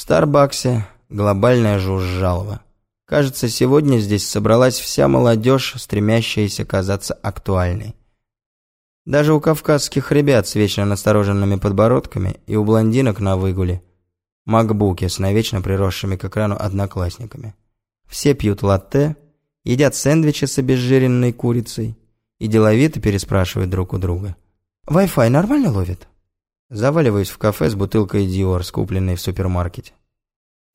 Старбаксе глобальная жужжалова. Кажется, сегодня здесь собралась вся молодежь, стремящаяся казаться актуальной. Даже у кавказских ребят с вечно настороженными подбородками и у блондинок на выгуле. Макбуки с навечно приросшими к экрану одноклассниками. Все пьют латте, едят сэндвичи с обезжиренной курицей и деловито переспрашивают друг у друга. «Wi-Fi нормально ловит?» Заваливаюсь в кафе с бутылкой Dior, скупленной в супермаркете.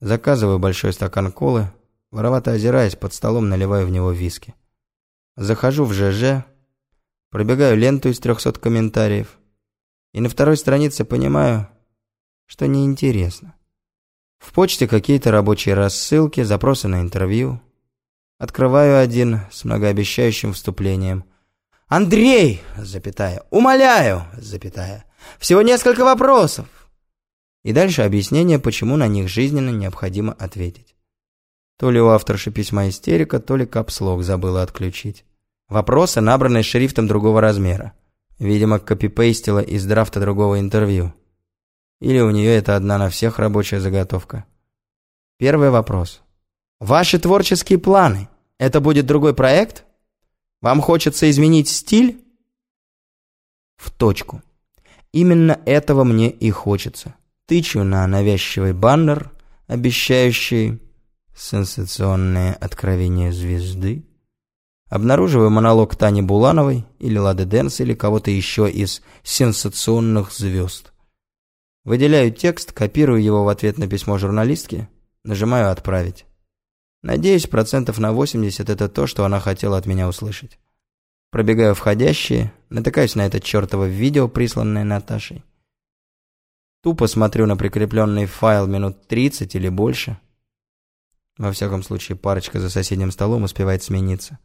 Заказываю большой стакан колы, воровато озираясь, под столом наливаю в него виски. Захожу в ЖЖ, пробегаю ленту из 300 комментариев, и на второй странице понимаю, что неинтересно. В почте какие-то рабочие рассылки, запросы на интервью. Открываю один с многообещающим вступлением. «Андрей!» – запятая. «Умоляю!» – запятая. «Всего несколько вопросов!» И дальше объяснение, почему на них жизненно необходимо ответить. То ли у авторши письма истерика, то ли капслог забыла отключить. Вопросы, набранные шрифтом другого размера. Видимо, копипейстила из драфта другого интервью. Или у нее это одна на всех рабочая заготовка. Первый вопрос. Ваши творческие планы. Это будет другой проект? Вам хочется изменить стиль? В точку. Именно этого мне и хочется. Тычу на навязчивый баннер, обещающий сенсационное откровение звезды. Обнаруживаю монолог Тани Булановой или Лады Дэнс или кого-то еще из сенсационных звезд. Выделяю текст, копирую его в ответ на письмо журналистки, нажимаю «Отправить». Надеюсь, процентов на 80 это то, что она хотела от меня услышать. Пробегаю входящие, натыкаюсь на это чертово видео, присланное Наташей. Тупо смотрю на прикрепленный файл минут 30 или больше. Во всяком случае, парочка за соседним столом успевает смениться.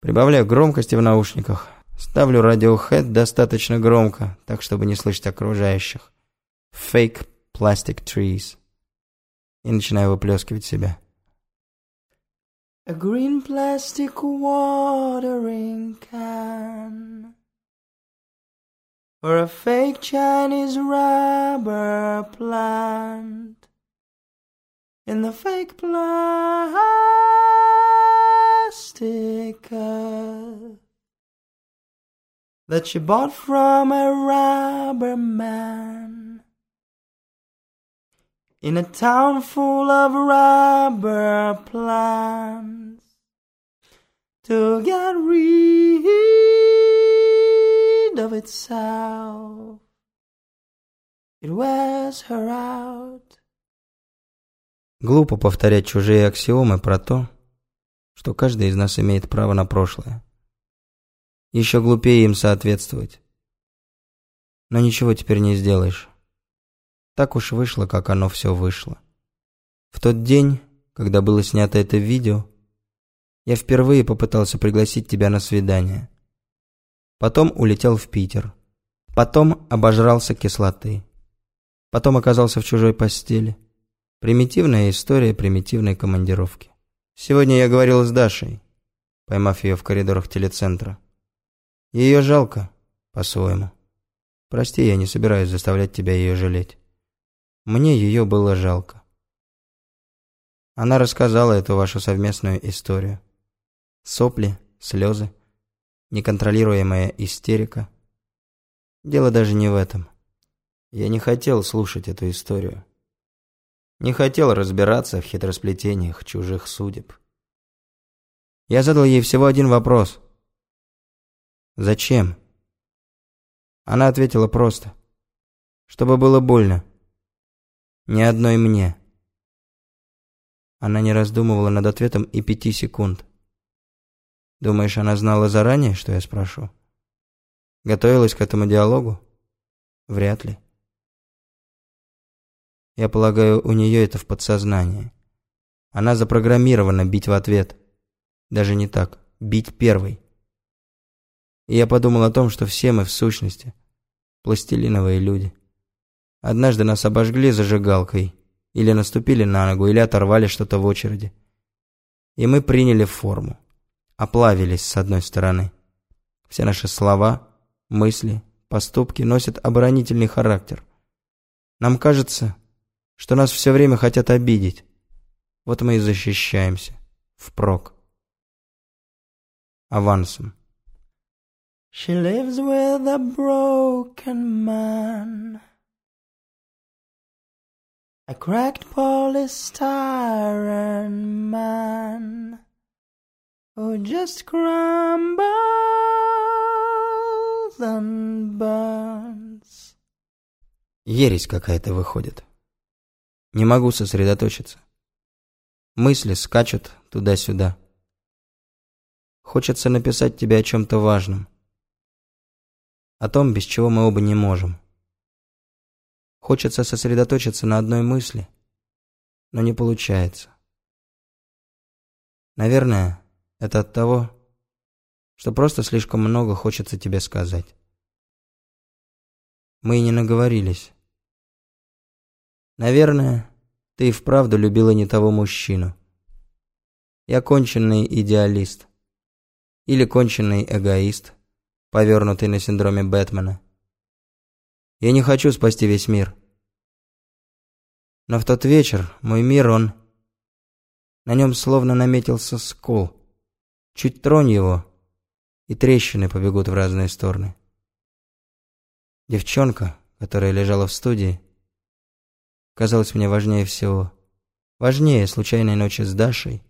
Прибавляю громкости в наушниках, Ставлю Radiohead достаточно громко, так чтобы не слышать окружающих. Fake plastic trees. И начинаю выплескивать себя. A green plastic watering can Or a fake Chinese rubber plant In the fake plastic cup that she bought from a rubber man. In a town full of rubber plants to get rid of itself. It wears her out. Глупо повторять чужие аксиомы про то, что каждый из нас имеет право на прошлое. Еще глупее им соответствовать. Но ничего теперь не сделаешь. Так уж вышло, как оно все вышло. В тот день, когда было снято это видео, я впервые попытался пригласить тебя на свидание. Потом улетел в Питер. Потом обожрался кислоты. Потом оказался в чужой постели. Примитивная история примитивной командировки. Сегодня я говорил с Дашей, поймав ее в коридорах телецентра. Ее жалко, по-своему. Прости, я не собираюсь заставлять тебя ее жалеть. Мне ее было жалко. Она рассказала эту вашу совместную историю. Сопли, слезы, неконтролируемая истерика. Дело даже не в этом. Я не хотел слушать эту историю. Не хотел разбираться в хитросплетениях чужих судеб. Я задал ей всего один вопрос – Зачем? Она ответила просто. Чтобы было больно. Ни одной мне. Она не раздумывала над ответом и пяти секунд. Думаешь, она знала заранее, что я спрошу? Готовилась к этому диалогу? Вряд ли. Я полагаю, у нее это в подсознании. Она запрограммирована бить в ответ. Даже не так. Бить первой. И я подумал о том, что все мы в сущности пластилиновые люди. Однажды нас обожгли зажигалкой, или наступили на ногу, или оторвали что-то в очереди. И мы приняли форму, оплавились с одной стороны. Все наши слова, мысли, поступки носят оборонительный характер. Нам кажется, что нас все время хотят обидеть. Вот мы и защищаемся. Впрок. Авансом. She lives with a broken man. A cracked polystyrene man who just crumbles and burns. Ересь какая-то выходит. Не могу сосредоточиться. Мысли скачут туда-сюда. Хочется написать тебе о чем-то важном. О том, без чего мы оба не можем. Хочется сосредоточиться на одной мысли, но не получается. Наверное, это от того, что просто слишком много хочется тебе сказать. Мы и не наговорились. Наверное, ты и вправду любила не того мужчину. Я конченный идеалист. Или конченный эгоист, повернутый на синдроме Бэтмена. Я не хочу спасти весь мир. Но в тот вечер мой мир, он... На нем словно наметился скол. Чуть тронь его, и трещины побегут в разные стороны. Девчонка, которая лежала в студии, казалось мне важнее всего. Важнее случайной ночи с Дашей,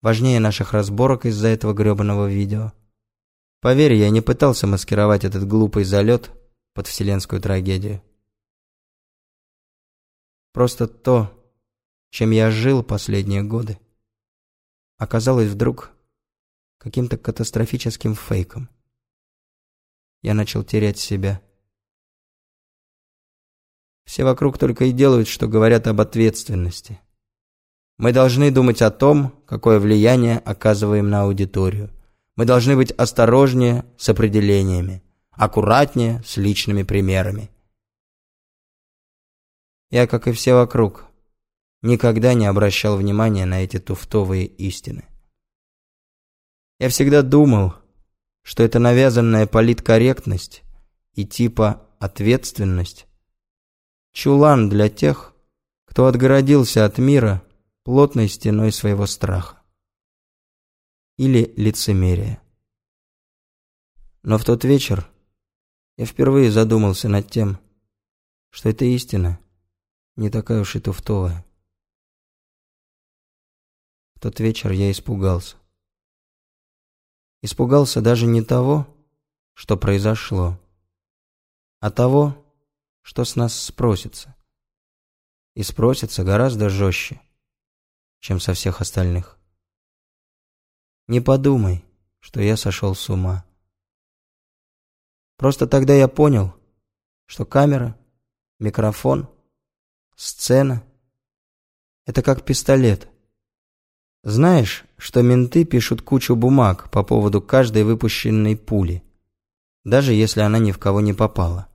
важнее наших разборок из-за этого грёбаного видео. Поверь, я не пытался маскировать этот глупый залет под вселенскую трагедию. Просто то, чем я жил последние годы, оказалось вдруг каким-то катастрофическим фейком. Я начал терять себя. Все вокруг только и делают, что говорят об ответственности. Мы должны думать о том, какое влияние оказываем на аудиторию. Мы должны быть осторожнее с определениями, аккуратнее с личными примерами. Я, как и все вокруг, никогда не обращал внимания на эти туфтовые истины. Я всегда думал, что это навязанная политкорректность и типа ответственность Чулан для тех, кто отгородился от мира плотной стеной своего страха. Или лицемерия. Но в тот вечер я впервые задумался над тем, что эта истина не такая уж и туфтовая. В тот вечер я испугался. Испугался даже не того, что произошло, а того, что с нас спросится. И спросится гораздо жестче, чем со всех остальных. Не подумай, что я сошел с ума. Просто тогда я понял, что камера, микрофон, сцена — это как пистолет. Знаешь, что менты пишут кучу бумаг по поводу каждой выпущенной пули, даже если она ни в кого не попала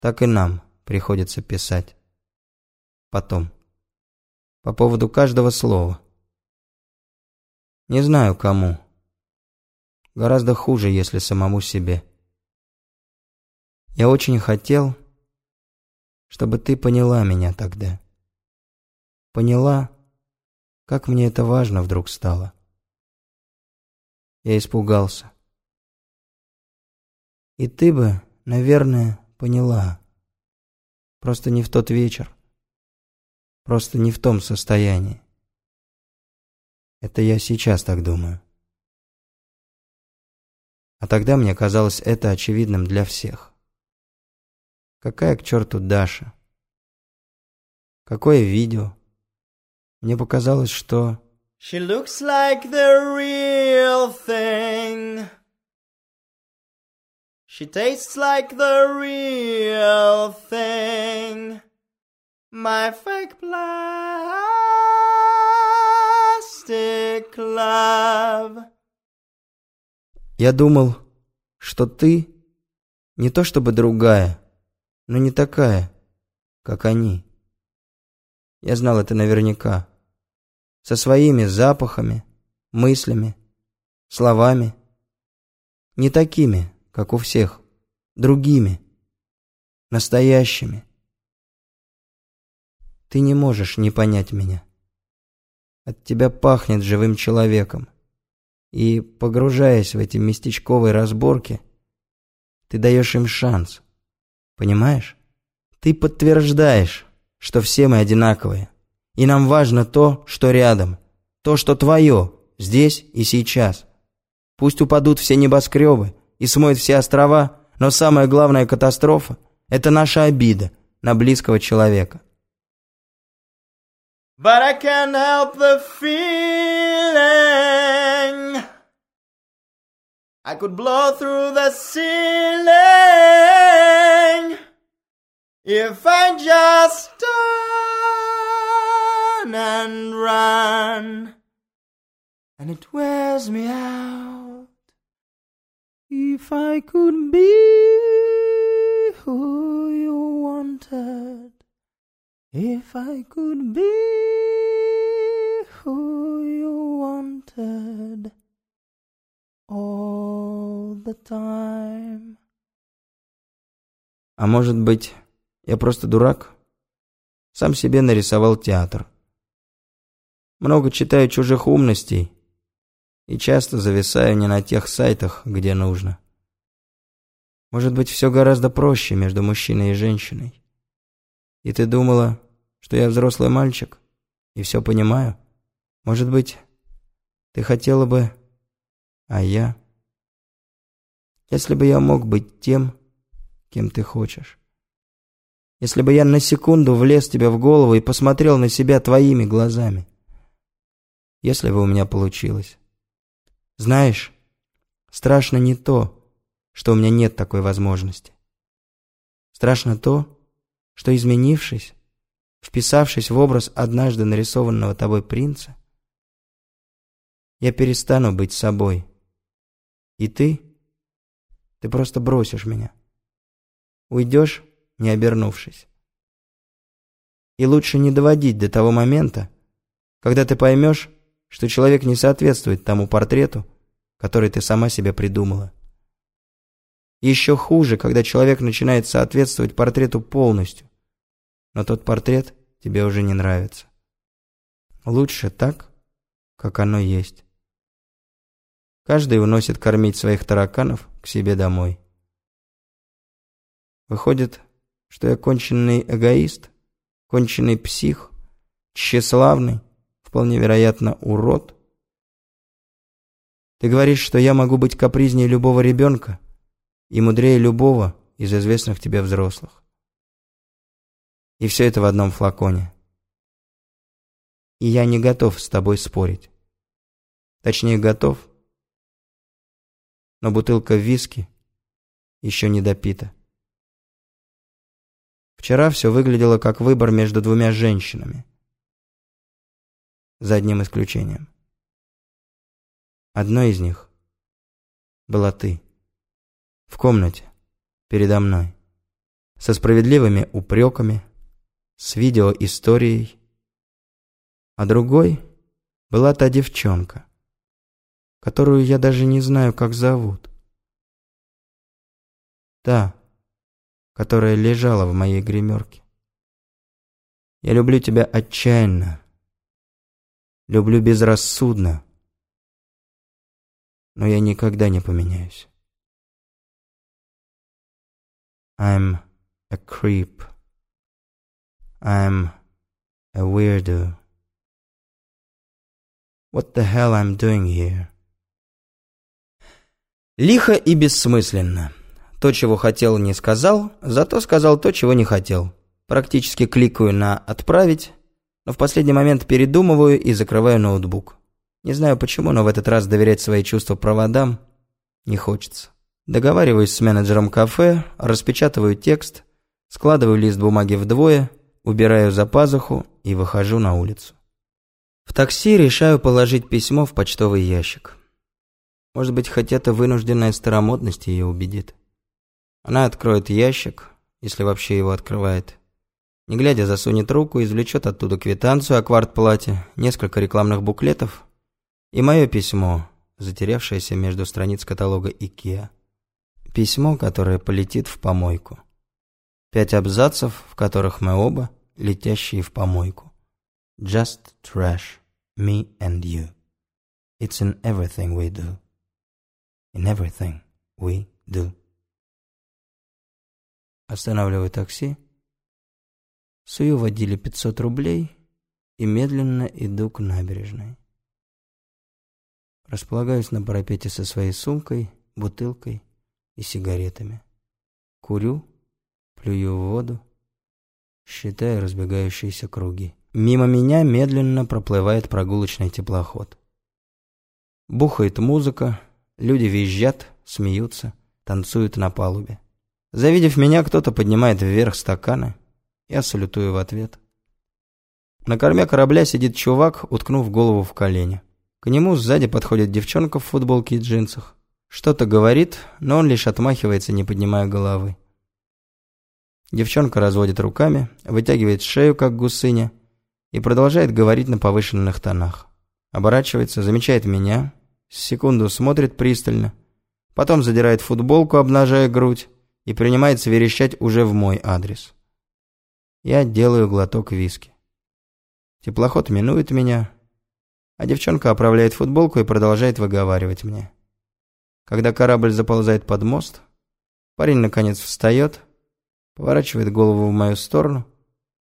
так и нам приходится писать. Потом. По поводу каждого слова. Не знаю кому. Гораздо хуже, если самому себе. Я очень хотел, чтобы ты поняла меня тогда. Поняла, как мне это важно вдруг стало. Я испугался. И ты бы, наверное, Поняла. Просто не в тот вечер. Просто не в том состоянии. Это я сейчас так думаю. А тогда мне казалось это очевидным для всех. Какая к черту Даша? Какое видео? Мне показалось, что... She looks like the real thing. She tastes like the real thing. My fake plastic Я думал, что ты не то чтобы другая, но не такая, как они. Я знал это наверняка. Со своими запахами, мыслями, словами. Не такими, как у всех, другими, настоящими. Ты не можешь не понять меня. От тебя пахнет живым человеком. И, погружаясь в эти местечковые разборки, ты даешь им шанс. Понимаешь? Ты подтверждаешь, что все мы одинаковые. И нам важно то, что рядом. То, что твое, здесь и сейчас. Пусть упадут все небоскребы и смоют все острова, но самая главная катастрофа – это наша обида на близкого человека. But I can't help the feeling I could blow through the ceiling if I just turn and run, and it wears me out. If I could be who you wanted, if I could be who you wanted all the time. А может быть, я просто дурак? Сам себе нарисовал театр. Много читаю чужих умностей и часто зависаю не на тех сайтах, где нужно. Может быть, все гораздо проще между мужчиной и женщиной. И ты думала, что я взрослый мальчик и все понимаю? Может быть, ты хотела бы а я? Если бы я мог быть тем, кем ты хочешь. Если бы я на секунду влез тебе в голову и посмотрел на себя твоими глазами. Если бы у меня получилось. Знаешь, страшно не то, что у меня нет такой возможности. Страшно то, что изменившись, вписавшись в образ однажды нарисованного тобой принца, я перестану быть собой – и ты? Ты просто бросишь меня. Уйдешь, не обернувшись. И лучше не доводить до того момента, когда ты поймешь, что человек не соответствует тому портрету, который ты сама себе придумала. Еще хуже, когда человек начинает соответствовать портрету полностью, но тот портрет тебе уже не нравится. Лучше так, как оно есть. Каждый уносит кормить своих тараканов к себе домой. Выходит, что я конченный эгоист, конченный псих, тщеславный, вполне вероятно, урод. Ты говоришь, что я могу быть капризнее любого ребенка и мудрее любого из известных тебе взрослых. И все это в одном флаконе. И я не готов с тобой спорить. Точнее, готов, но бутылка виски еще не допита. Вчера все выглядело как выбор между двумя женщинами. За одним исключением. Одной из них была ты. В комнате, передо мной. Со справедливыми упреками, с видеоисторией. А другой была та девчонка, которую я даже не знаю, как зовут. Та, которая лежала в моей гримерке. Я люблю тебя отчаянно, люблю безрассудно, но я никогда не поменяюсь. I'm a creep. I'm a weirdo. What the hell I'm doing here? Лихо и бессмысленно. То, чего хотел, не сказал, зато сказал то, чего не хотел. Практически кликаю на «Отправить», но в последний момент передумываю и закрываю ноутбук. Не знаю почему, но в этот раз доверять свои чувства проводам не хочется. Договариваюсь с менеджером кафе, распечатываю текст, складываю лист бумаги вдвое, убираю за пазуху и выхожу на улицу. В такси решаю положить письмо в почтовый ящик. Может быть, хоть эта вынужденная старомодность ее убедит. Она откроет ящик, если вообще его открывает. Не глядя, засунет руку, извлечет оттуда квитанцию о квартплате, несколько рекламных буклетов и мое письмо, затерявшееся между страниц каталога IKEA. Письмо, которое полетит в помойку. Пять абзацев, в которых мы оба летящие в помойку. Just trash, me and you. It's in everything we do. In everything we do. Останавливаю такси, сую водили 500 рублей и медленно иду к набережной. Располагаюсь на парапете со своей сумкой, бутылкой и сигаретами. Курю, плюю в воду, считая разбегающиеся круги. Мимо меня медленно проплывает прогулочный теплоход. Бухает музыка, люди визжат, смеются, танцуют на палубе. Завидев меня, кто-то поднимает вверх стаканы. Я салютую в ответ. На корме корабля сидит чувак, уткнув голову в колени. К нему сзади подходит девчонка в футболке и джинсах. Что-то говорит, но он лишь отмахивается, не поднимая головы. Девчонка разводит руками, вытягивает шею, как гусыня, и продолжает говорить на повышенных тонах. Оборачивается, замечает меня, секунду смотрит пристально, потом задирает футболку, обнажая грудь, и принимается верещать уже в мой адрес. Я делаю глоток виски. Теплоход минует меня, а девчонка оправляет футболку и продолжает выговаривать мне. Когда корабль заползает под мост, парень наконец встает, поворачивает голову в мою сторону,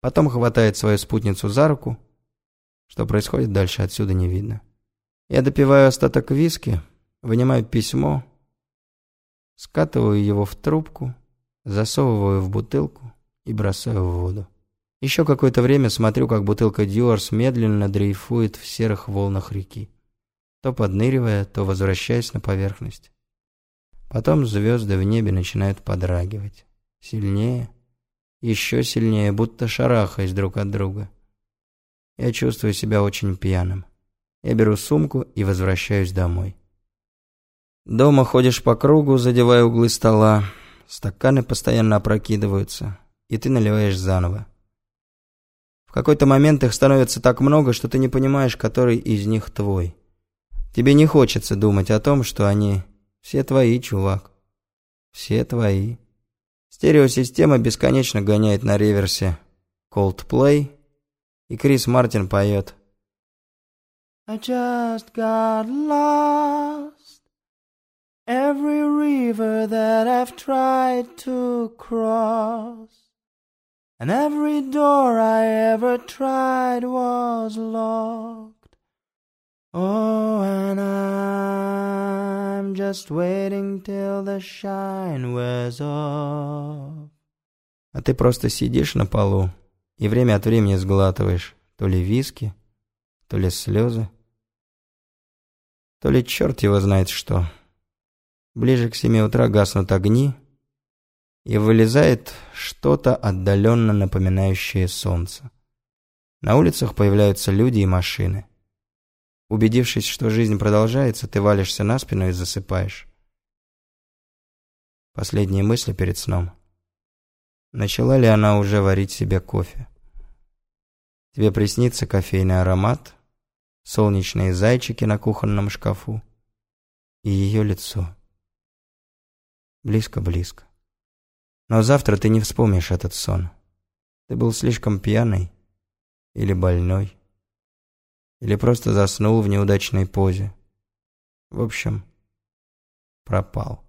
потом хватает свою спутницу за руку. Что происходит дальше, отсюда не видно. Я допиваю остаток виски, вынимаю письмо, скатываю его в трубку, засовываю в бутылку и бросаю в воду. Еще какое-то время смотрю, как бутылка Дюарс медленно дрейфует в серых волнах реки, то подныривая, то возвращаясь на поверхность. Потом звезды в небе начинают подрагивать. Сильнее, еще сильнее, будто шарахаясь друг от друга. Я чувствую себя очень пьяным. Я беру сумку и возвращаюсь домой. Дома ходишь по кругу, задевая углы стола. Стаканы постоянно опрокидываются, и ты наливаешь заново. В какой-то момент их становится так много, что ты не понимаешь, который из них твой. Тебе не хочется думать о том, что они все твои, чувак. Все твои. Стереосистема бесконечно гоняет на реверсе Coldplay, и Крис Мартин поет I just got lost Every river that I've tried to cross, and every door I ever tried was locked. Oh, and I'm just waiting till the shine wears off. А ты просто сидишь на полу и время от времени сглатываешь то ли виски, то ли слезы, то ли черт его знает что. Ближе к семи утра гаснут огни, и вылезает что-то отдаленно напоминающее солнце. На улицах появляются люди и машины. Убедившись, что жизнь продолжается, ты валишься на спину и засыпаешь. Последние мысли перед сном. Начала ли она уже варить себе кофе? Тебе приснится кофейный аромат, солнечные зайчики на кухонном шкафу и ее лицо. Близко-близко. Но завтра ты не вспомнишь этот сон. Ты был слишком пьяный или больной, или просто заснул в неудачной позе. В общем, пропал.